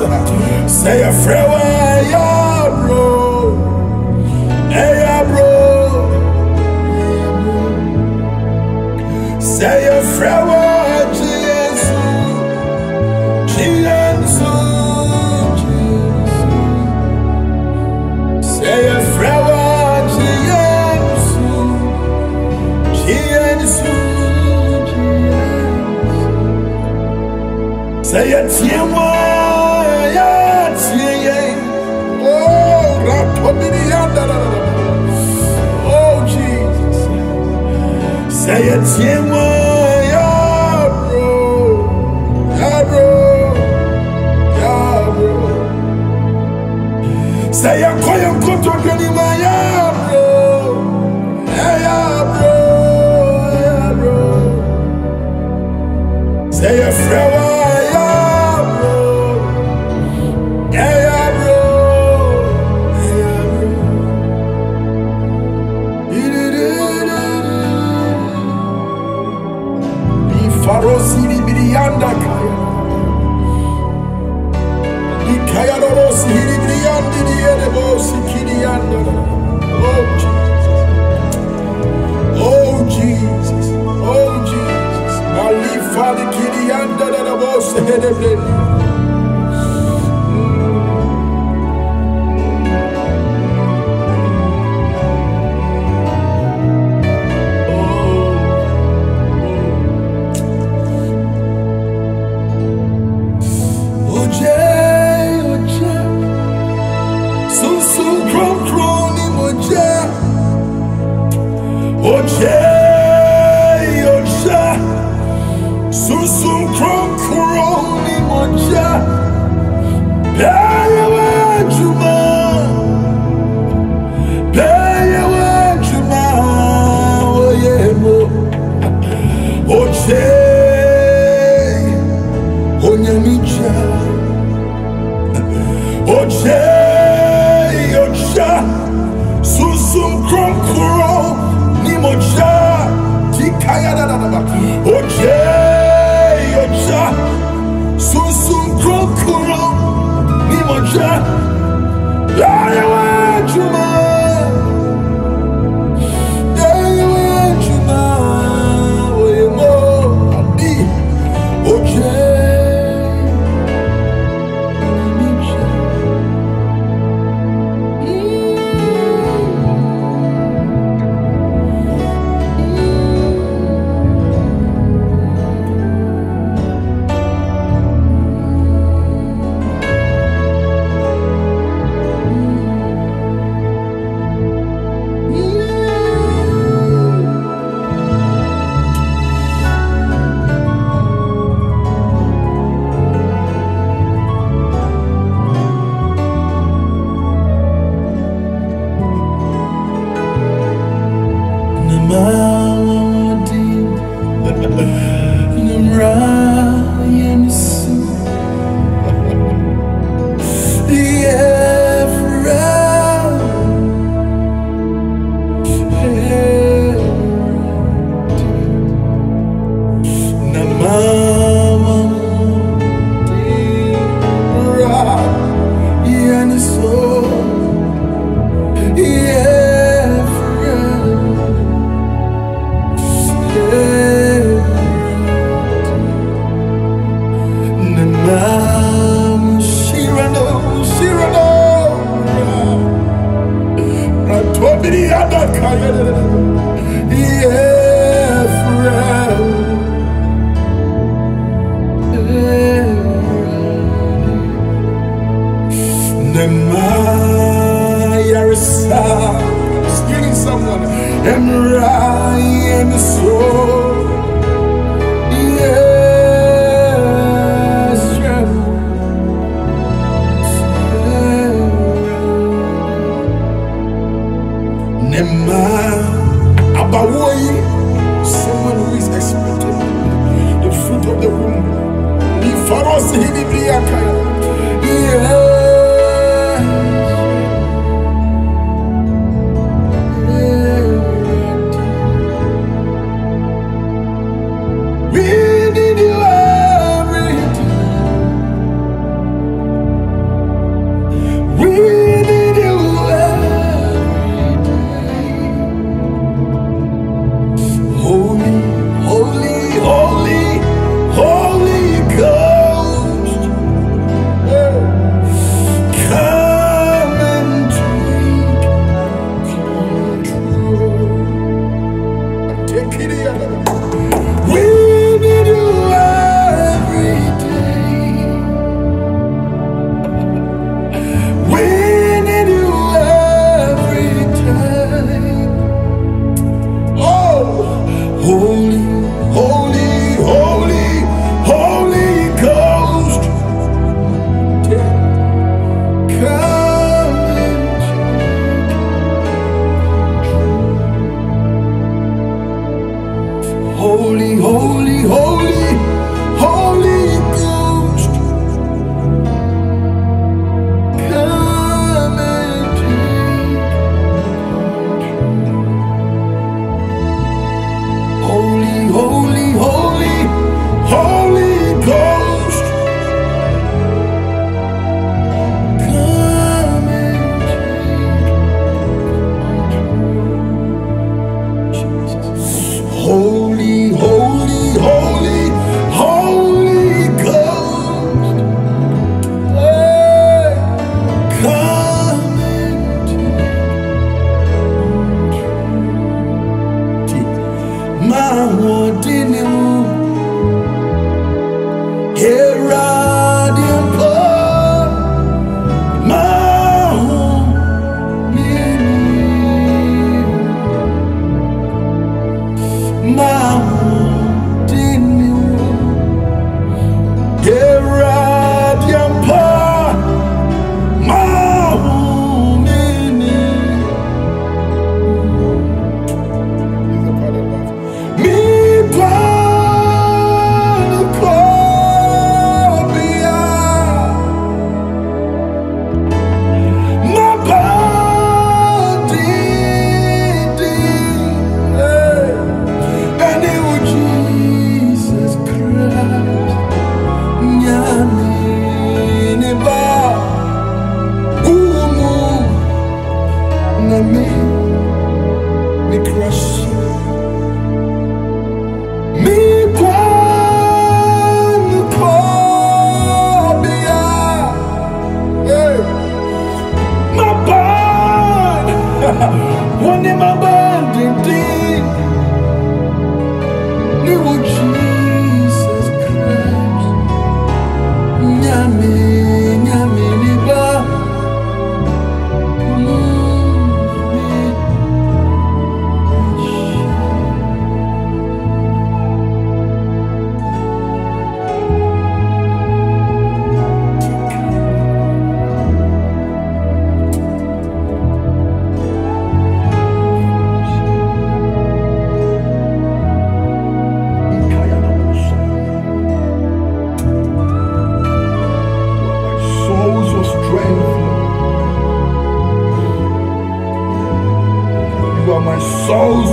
Say a farewell, yeah, bro. Hey, yeah, bro. Say a farewell, Jesus. Jesus. Say a farewell, Jesus. Jesus. Say 千万 cross, Hili Biakaya. Yeah.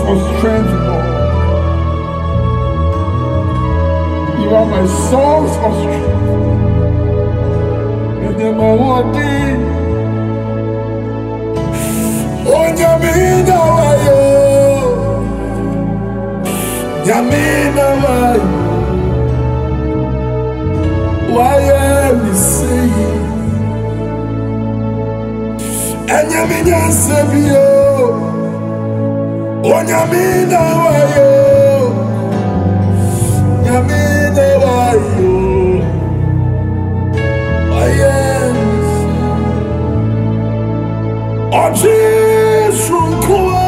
Source of. You are my source of strength. And then my one day. Onyamina oh, wayo. Nyamina wayo. Wayo mi say. Enyaminya sebio. onyame wayo nyame wayo ɔyɛ ɔgye sonkoa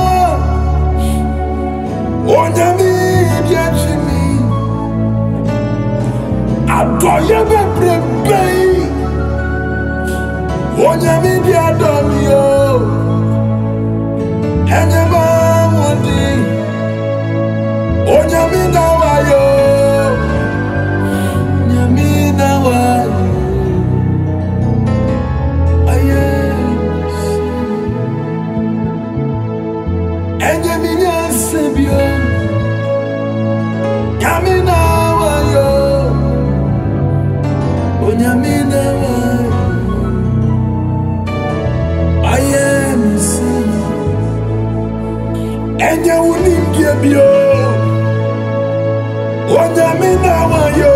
onyame bi akyi mi adɔyɛ bebrebe yi onyame bi adɔ Enye uningie bio Wanyamina wayo